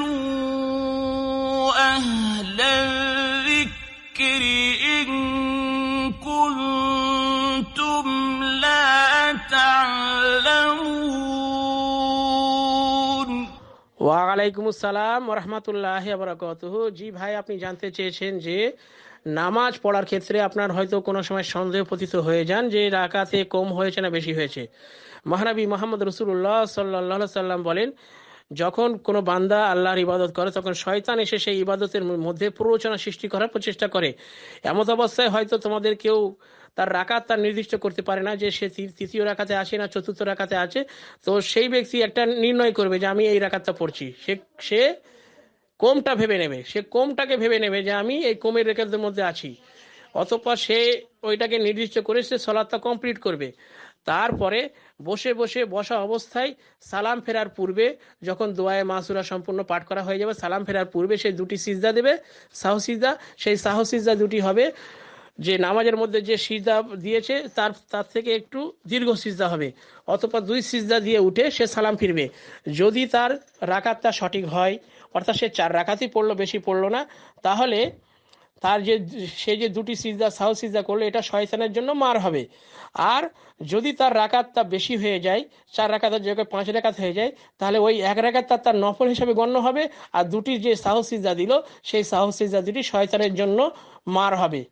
فاسألوا أهل الذكر إن كنتم لا تعلمون ওয়ালাইকুম আসসালাম রহমতুল্লাহ বরকতহ জি ভাই আপনি জানতে চেয়েছেন যে নামাজ পড়ার ক্ষেত্রে আপনার হয়তো কোনো সময় সন্দেহ পতিত হয়ে যান যে রাকাতে কম হয়েছে না বেশি হয়েছে মহানবী মোহাম্মদ রসুল্লাহ সাল্লাহ সাল্লাম বলেন যখন কোনো বান্দা আল্লাহর ইবাদত করে, তখন শয়তান এসে সেই ইবাদতের মধ্যে প্ররোচনা সৃষ্টি করার প্রচেষ্টা করে। এমত অবস্থায় হয়তো তোমাদের কেউ তার রাকাত তার নির্দিষ্ট করতে পারে না যে সে তৃতীয় রাখাতে আছে না, চতুর্থ রাখাতে আছে তো সেই ব্যক্তি একটা নির্ণয় করবে যে আমি এই রাকাতটা পড়ছি। সে সে কোমটা ভেবে নেবে। সে কোমটাকে ভেবে নেবে যে আমি এই কোমের রেখাতের মধ্যে আছি। অতপর সে ওইটাকে নির্দিষ্ট করে সে সলাদটা কমপ্লিট করবে। তারপরে বসে বসে বসা অবস্থায় সালাম ফেরার পূর্বে যখন দোয়ায় মাসুরা সম্পূর্ণ পাঠ করা হয়ে যাবে, সালাম ফেরার পূর্বে সেই দুটি সিজদা দেবে সাহ সিজদা। সেই সাহ সিজদা দুটি হবে যে নামাজের মধ্যে যে সিজদা দিয়েছে, তার তার থেকে একটু দীর্ঘ সিজদা হবে। অথবা দুই সিজদা দিয়ে উঠে সে সালাম ফিরবে। যদি তার রাকাতটা সঠিক হয়, অর্থাৎ সে চার রাকাতই পড়ল, বেশি পড়ল না, তাহলে তার যে, সে যে দুটি সিজদা সাহ সিজদা করল, এটা শয়তানের জন্য মার হবে। আর যদি তার রাকাতটা বেশি হয়ে যায়, চার রাকাতের জায়গায় পাঁচ রাকাত হয়ে যায়, তাহলে ওই এক রাকাত তার তার নফল হিসেবে গণ্য হবে, আর দুটি যে সাহ সিজদা দিল, সেই সাহ সিজদা দুটি শয়তানের জন্য মার হবে।